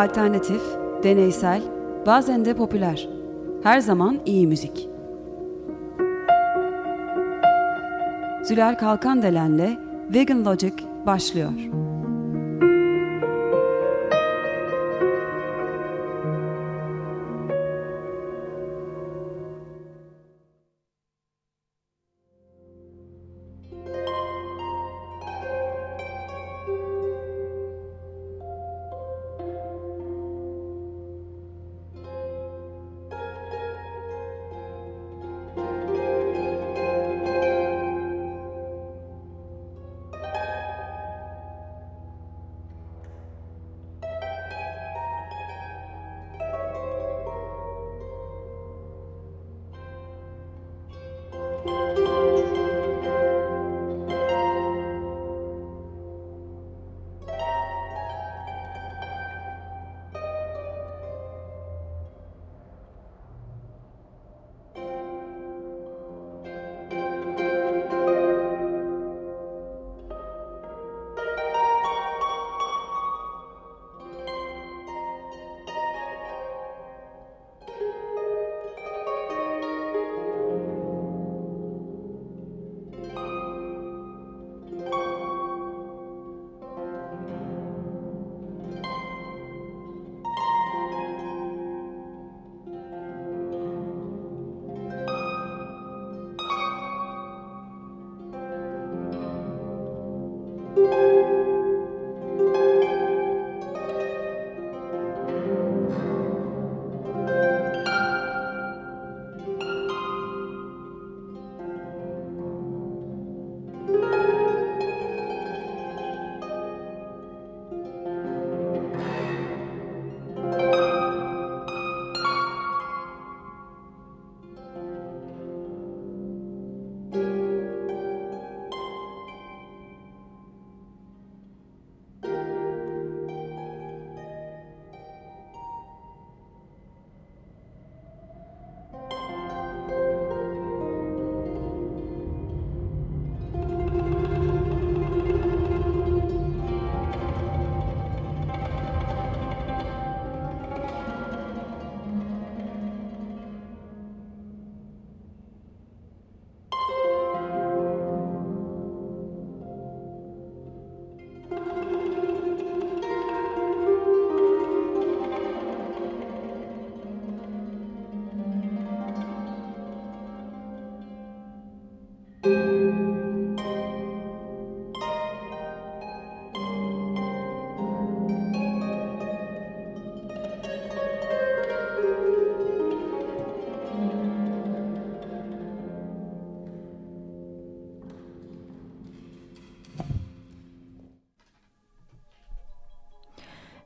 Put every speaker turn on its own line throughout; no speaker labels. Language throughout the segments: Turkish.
Alternatif, deneysel, bazen de popüler. Her zaman iyi müzik. Zülal Kalkandelen'le Vegan Logic başlıyor.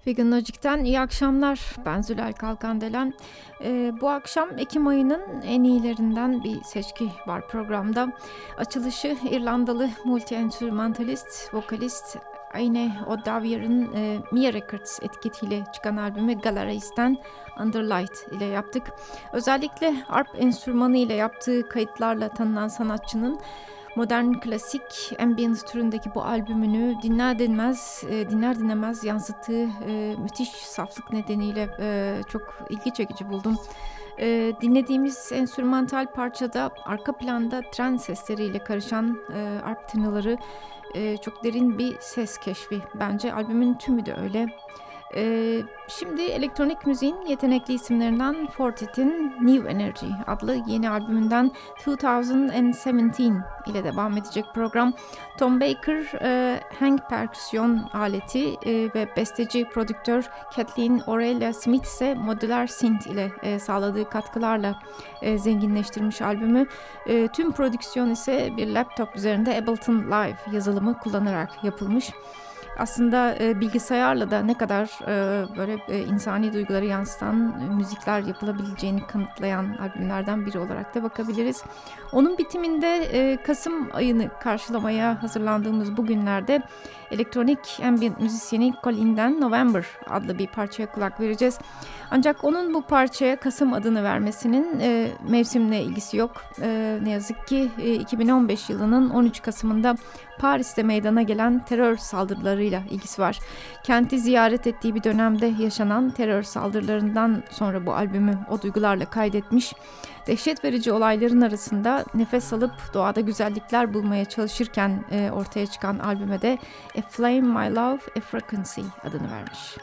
Vegan Logic'ten iyi akşamlar. Ben Zülal Kalkandelen. Ee, bu akşam Ekim ayının en iyilerinden bir seçki var programda. Açılışı İrlandalı multi-enstrümantalist, vokalist Aine O'Davier'ın e, Mia Records etiketiyle çıkan albümü Galareis'ten Underlight ile yaptık. Özellikle arp enstrümanı ile yaptığı kayıtlarla tanınan sanatçının modern klasik ambient türündeki bu albümünü dinler dinmez e, dinler dinlemez yansıttığı e, müthiş saflık nedeniyle e, çok ilgi çekici buldum. E, dinlediğimiz enstrümantal parçada arka planda tren sesleriyle karışan arp tınıları çok derin bir ses keşfi. Bence albümün tümü de öyle. Ee, şimdi elektronik müziğin yetenekli isimlerinden Fortet'in New Energy adlı yeni albümünden 2017 ile devam edecek program. Tom Baker, e, hang perküsyon aleti e, ve besteci prodüktör Kathleen Aurelia Smith ise modüler synth ile e, sağladığı katkılarla e, zenginleştirmiş albümü. E, tüm prodüksiyon ise bir laptop üzerinde Ableton Live yazılımı kullanarak yapılmış aslında e, bilgisayarla da ne kadar e, böyle e, insani duyguları yansıtan e, müzikler yapılabileceğini kanıtlayan albümlerden biri olarak da bakabiliriz. Onun bitiminde e, Kasım ayını karşılamaya hazırlandığımız bu günlerde elektronik ambient müzisyeni Colin'den November adlı bir parçaya kulak vereceğiz. Ancak onun bu parçaya Kasım adını vermesinin e, mevsimle ilgisi yok. E, ne yazık ki e, 2015 yılının 13 Kasım'ında Paris'te meydana gelen terör saldırılarıyla ilgisi var. Kenti ziyaret ettiği bir dönemde yaşanan terör saldırılarından sonra bu albümü o duygularla kaydetmiş. Dehşet verici olayların arasında nefes alıp doğada güzellikler bulmaya çalışırken e, ortaya çıkan albüme de A Flame My Love A Frequency adını vermiş.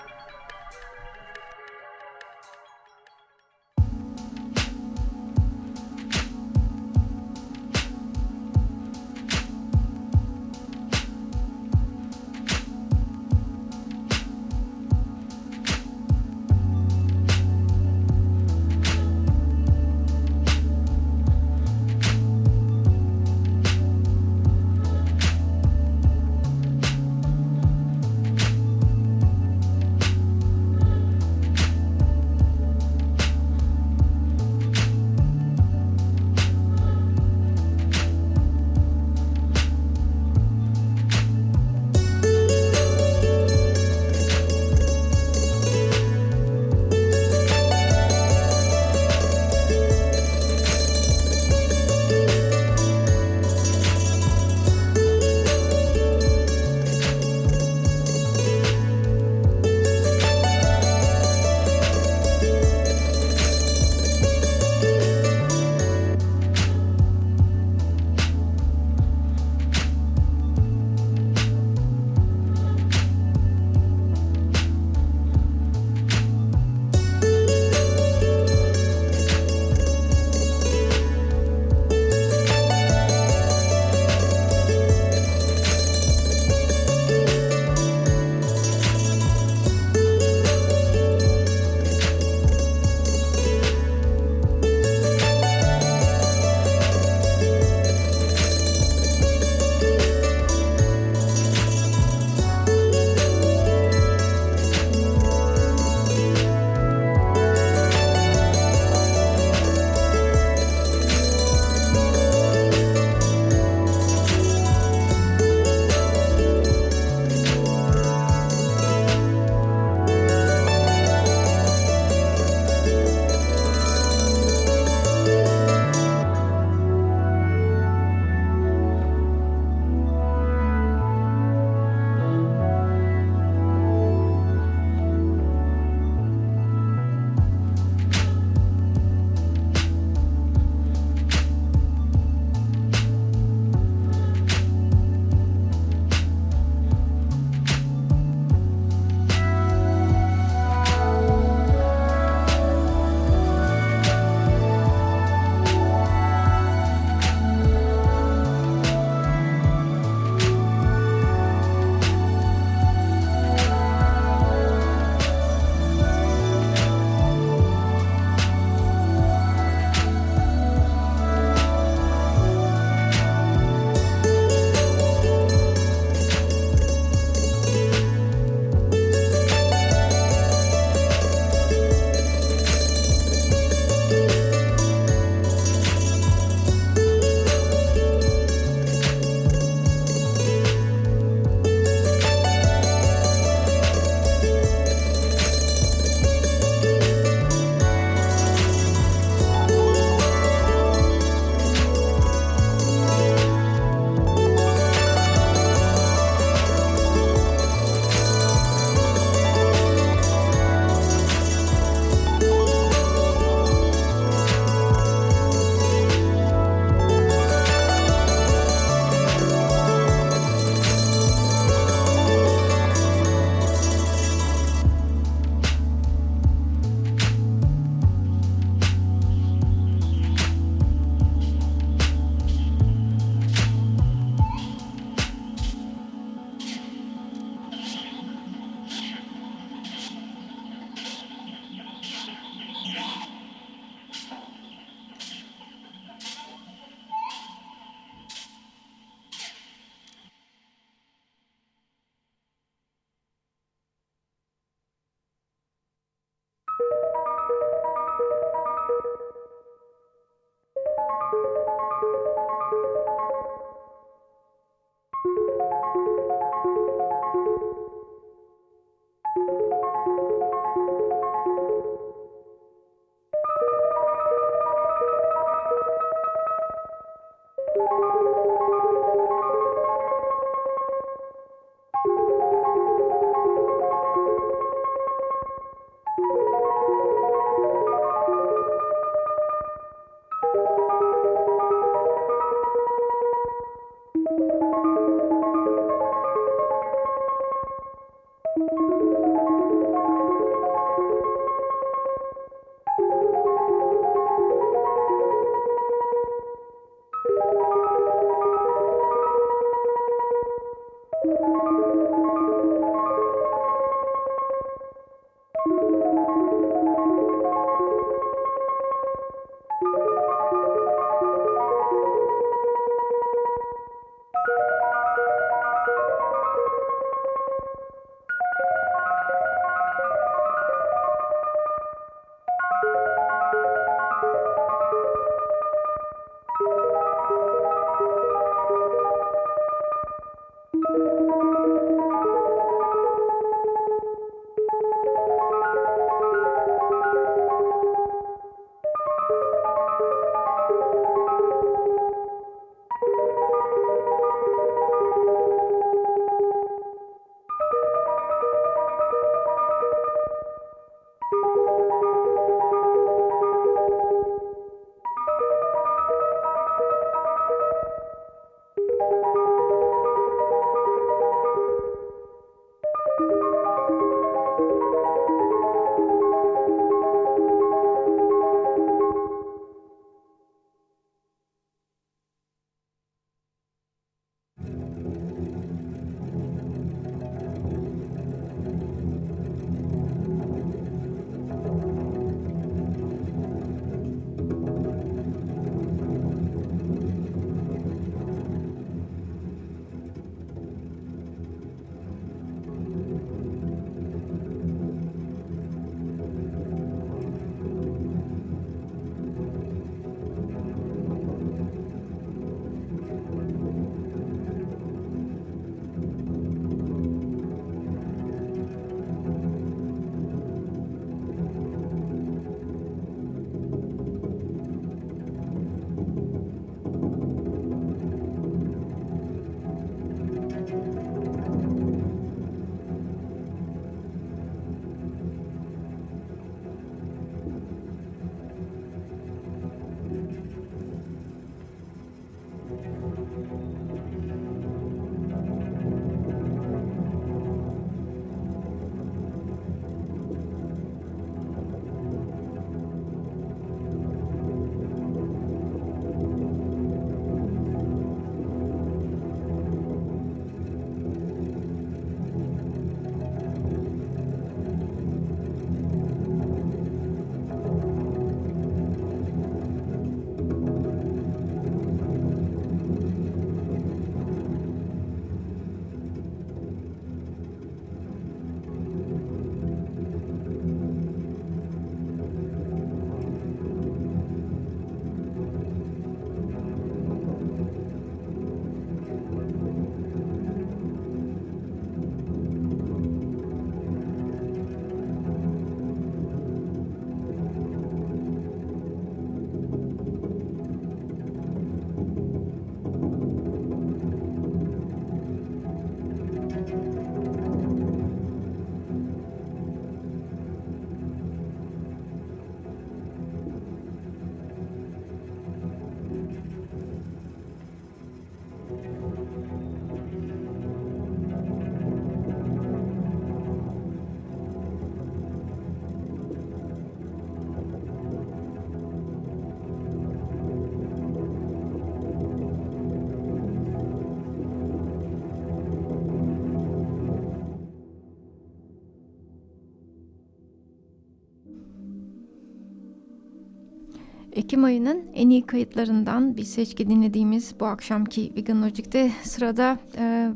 Ekim ayının en iyi kayıtlarından bir seçki dinlediğimiz bu akşamki Vegan Logic'te sırada e,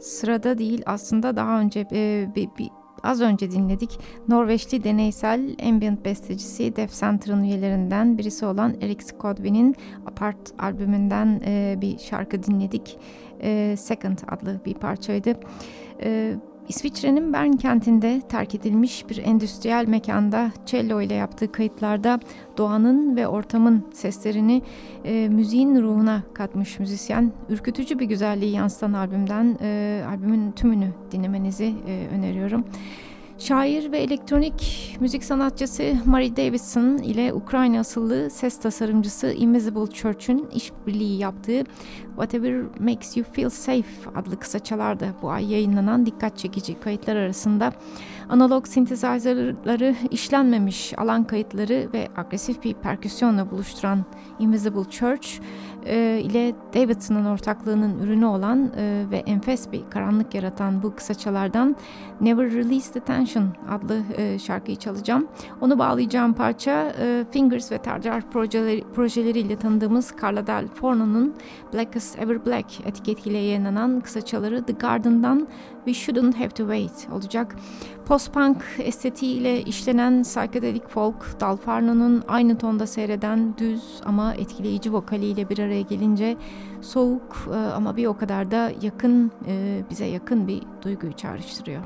sırada değil aslında daha önce e, bir, bir az önce dinledik. Norveçli deneysel ambient bestecisi Def Center'ın üyelerinden birisi olan Eric Skodwin'in Apart albümünden e, bir şarkı dinledik. E, Second adlı bir parçaydı. E, İsviçre'nin Bern kentinde terk edilmiş bir endüstriyel mekanda cello ile yaptığı kayıtlarda doğanın ve ortamın seslerini e, müziğin ruhuna katmış müzisyen. Ürkütücü bir güzelliği yansıtan albümden e, albümün tümünü dinlemenizi e, öneriyorum. Şair ve elektronik müzik sanatçısı Mary Davidson ile Ukrayna asıllı ses tasarımcısı Invisible Church'ün işbirliği yaptığı Whatever Makes You Feel Safe adlı kısaçalar da bu ay yayınlanan dikkat çekici kayıtlar arasında analog synthesizerları işlenmemiş alan kayıtları ve agresif bir perküsyonla buluşturan Invisible Church e, ile Davidson'ın ortaklığının ürünü olan e, ve enfes bir karanlık yaratan bu kısaçalardan Never Release the Tension adlı e, şarkıyı çalacağım. Onu bağlayacağım parça e, Fingers ve Tarjar projeleri, projeleriyle tanıdığımız Carla Del Forno'nun Black as Ever Black etiketiyle yayınlanan kısaçaları The Garden'dan We Shouldn't Have to Wait olacak. Post-punk estetiğiyle işlenen psychedelic folk, Dalfarno'nun aynı tonda seyreden düz ama etkileyici vokaliyle bir araya gelince soğuk e, ama bir o kadar da yakın, e, bize yakın bir duyguyu çağrıştırıyor.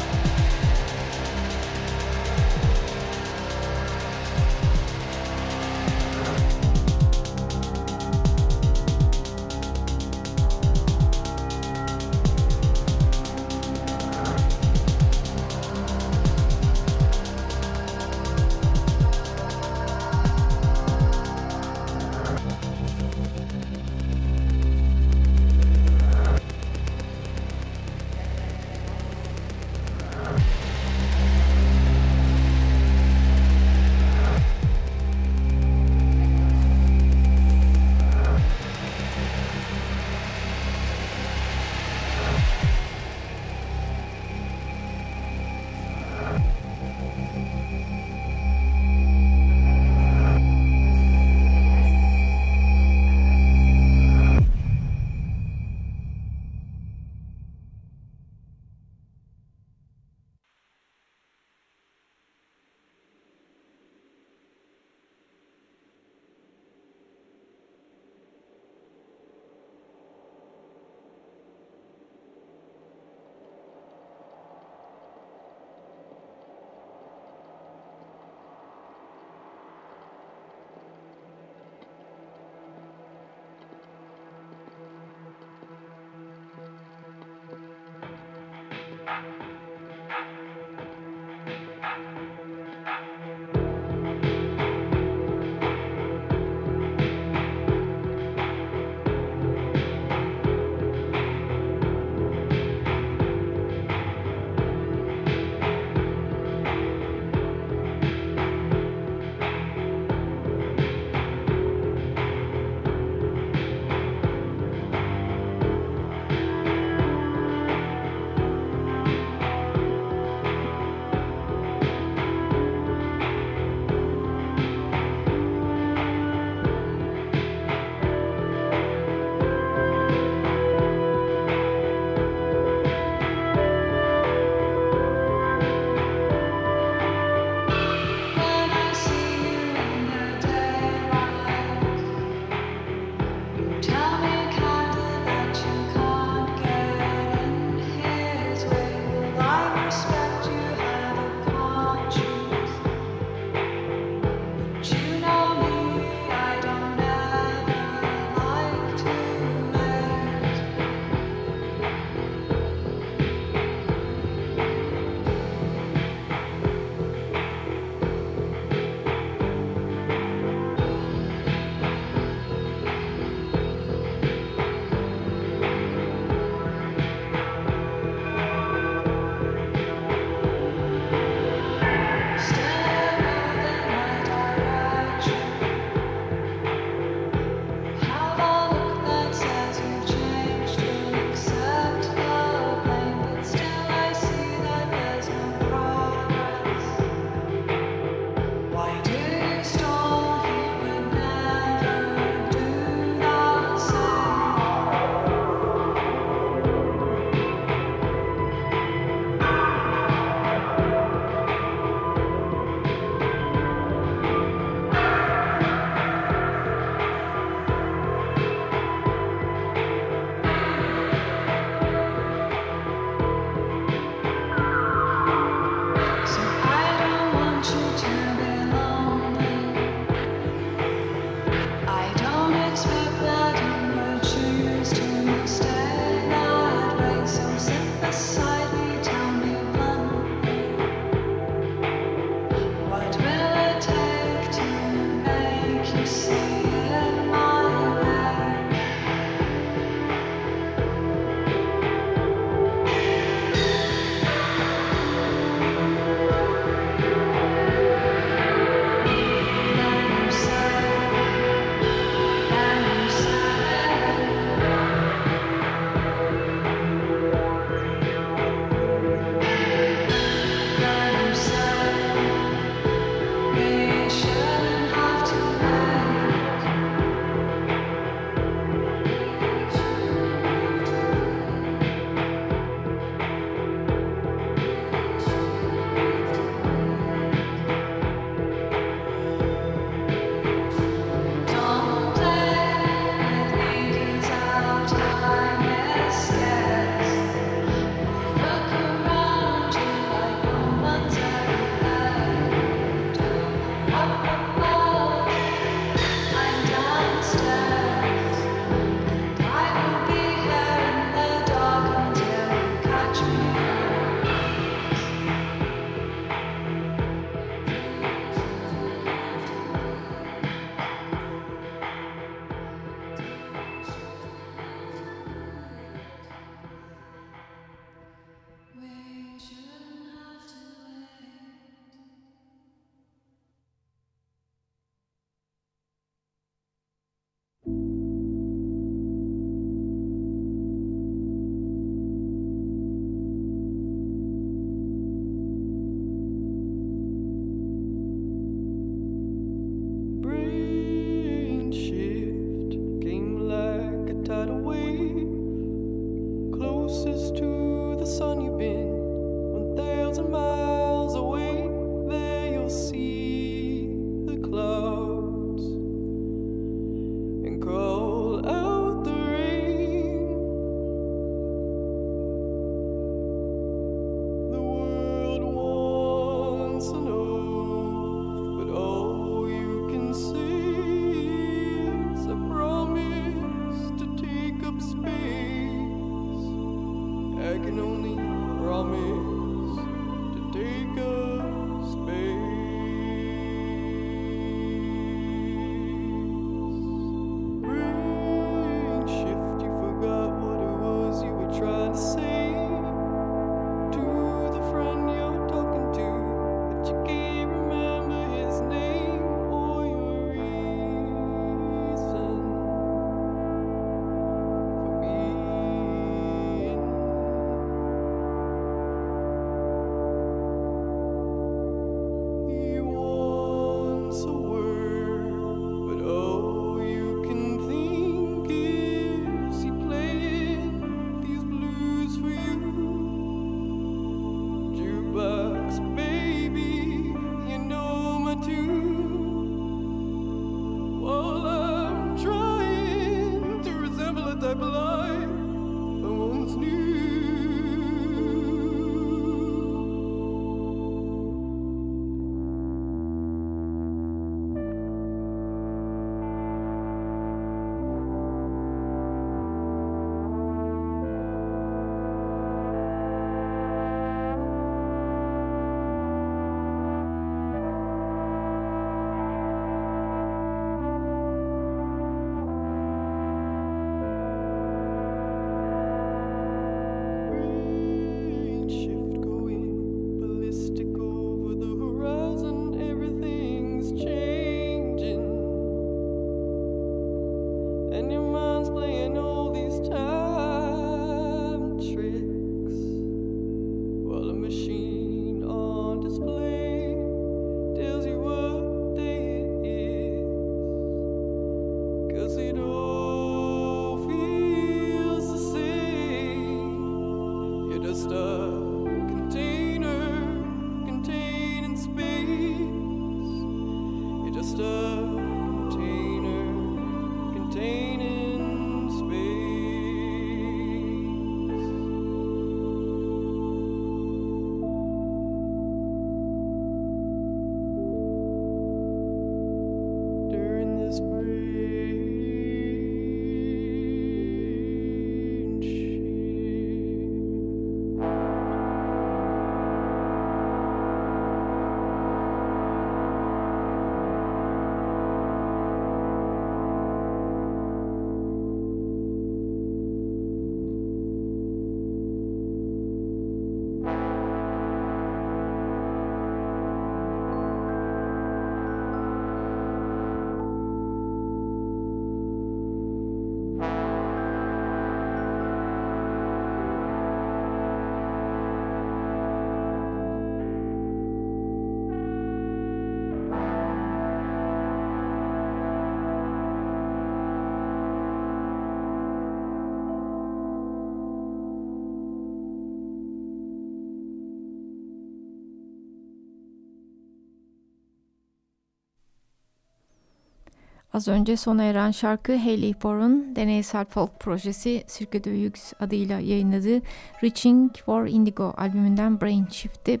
Az önce sona eren şarkı Hayley Borun deneysel folk projesi Cirque du Yux adıyla yayınladığı Reaching for Indigo albümünden Brain Shift'ti.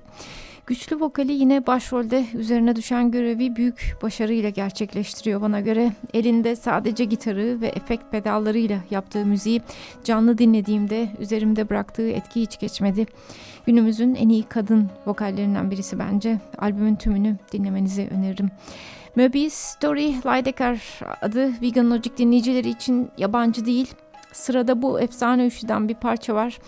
Güçlü vokali yine başrolde üzerine düşen görevi büyük başarıyla gerçekleştiriyor bana göre. Elinde sadece gitarı ve efekt pedallarıyla yaptığı müziği canlı dinlediğimde üzerimde bıraktığı etki hiç geçmedi. Günümüzün en iyi kadın vokallerinden birisi bence. Albümün tümünü dinlemenizi öneririm. Möbius Story Lidecker adı Vegan Logic dinleyicileri için yabancı değil. Sırada bu efsane üçlüden bir parça var.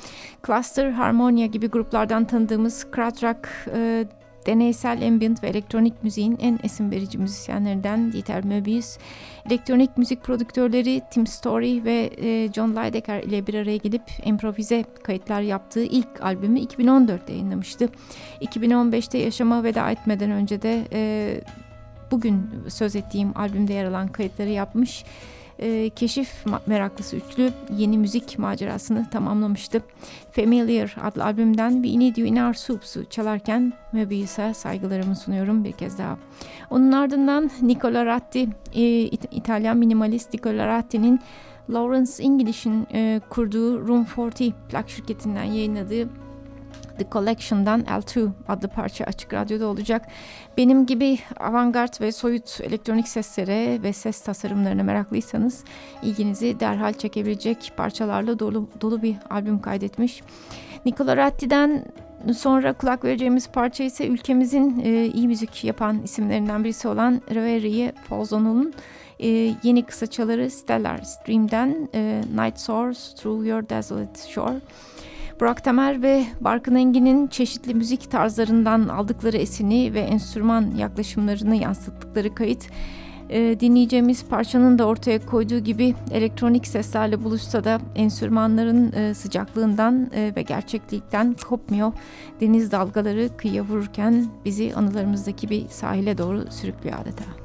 Cluster, Harmonia gibi gruplardan tanıdığımız krautrock, e, deneysel ambient ve elektronik müziğin en esin verici müzisyenlerinden Dieter Möbius. Elektronik müzik prodüktörleri Tim Story ve e, John Lidecker ile bir araya gelip improvize kayıtlar yaptığı ilk albümü 2014'te yayınlamıştı. 2015'te yaşama veda etmeden önce de e, bugün söz ettiğim albümde yer alan kayıtları yapmış e, keşif meraklısı üçlü yeni müzik macerasını tamamlamıştı. Familiar adlı albümden We Need You In Our Soups'u çalarken Möbius'a saygılarımı sunuyorum bir kez daha. Onun ardından Nicola Ratti, e, İtalyan minimalist Nicola Ratti'nin Lawrence English'in e, kurduğu Room 40 plak şirketinden yayınladığı The Collection'dan L2 adlı parça açık radyoda olacak. Benim gibi avantgard ve soyut elektronik seslere ve ses tasarımlarına meraklıysanız ilginizi derhal çekebilecek parçalarla dolu, dolu bir albüm kaydetmiş. Nicola Ratti'den sonra kulak vereceğimiz parça ise ülkemizin e, iyi müzik yapan isimlerinden birisi olan Reverie Folzon'un e, yeni kısaçaları Stellar Stream'den e, Night Soars Through Your Desolate Shore. Burak Temer ve Barkın Engin'in çeşitli müzik tarzlarından aldıkları esini ve enstrüman yaklaşımlarını yansıttıkları kayıt e, dinleyeceğimiz parçanın da ortaya koyduğu gibi elektronik seslerle buluşsa da enstrümanların e, sıcaklığından e, ve gerçeklikten kopmuyor. Deniz dalgaları kıyıya vururken bizi anılarımızdaki bir sahile doğru sürüklüyor adeta.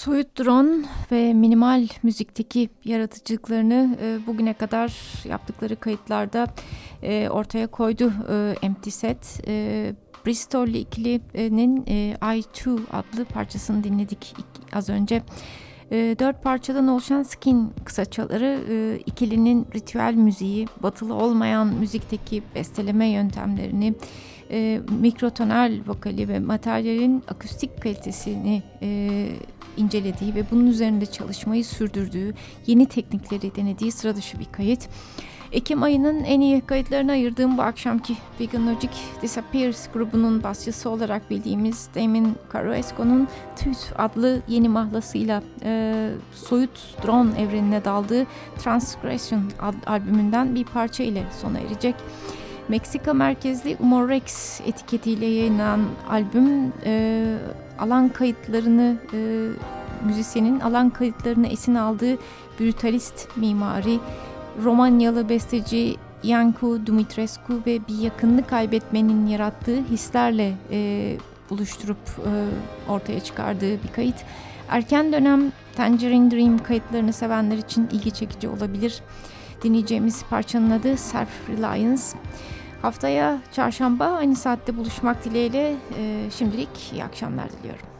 Soyut drone ve minimal müzikteki yaratıcılıklarını e, bugüne kadar yaptıkları kayıtlarda e, ortaya koydu e, Empty Set. E, Bristol ikilinin e, I2 adlı parçasını dinledik az önce. E, dört parçadan oluşan Skin kısaçaları e, ikilinin ritüel müziği, batılı olmayan müzikteki besteleme yöntemlerini, e, mikrotonal vokali ve materyalin akustik kalitesini e, incelediği ve bunun üzerinde çalışmayı sürdürdüğü, yeni teknikleri denediği sıra dışı bir kayıt. Ekim ayının en iyi kayıtlarına ayırdığım bu akşamki Veganologic Disappears grubunun basçısı olarak bildiğimiz Damon Caruesco'nun Tooth adlı yeni mahlasıyla e, soyut drone evrenine daldığı Transgression albümünden bir parça ile sona erecek. Meksika merkezli Humor Rex etiketiyle yayınlanan albüm e, alan kayıtlarını e, müzisyenin alan kayıtlarını esin aldığı brutalist mimari Romanyalı besteci Yanku Dumitrescu ve bir yakınını kaybetmenin yarattığı hislerle e, buluşturup e, ortaya çıkardığı bir kayıt. Erken dönem Tangerine Dream kayıtlarını sevenler için ilgi çekici olabilir. Dinleyeceğimiz parçanın adı Self Reliance. Haftaya çarşamba aynı saatte buluşmak dileğiyle e, şimdilik iyi akşamlar diliyorum.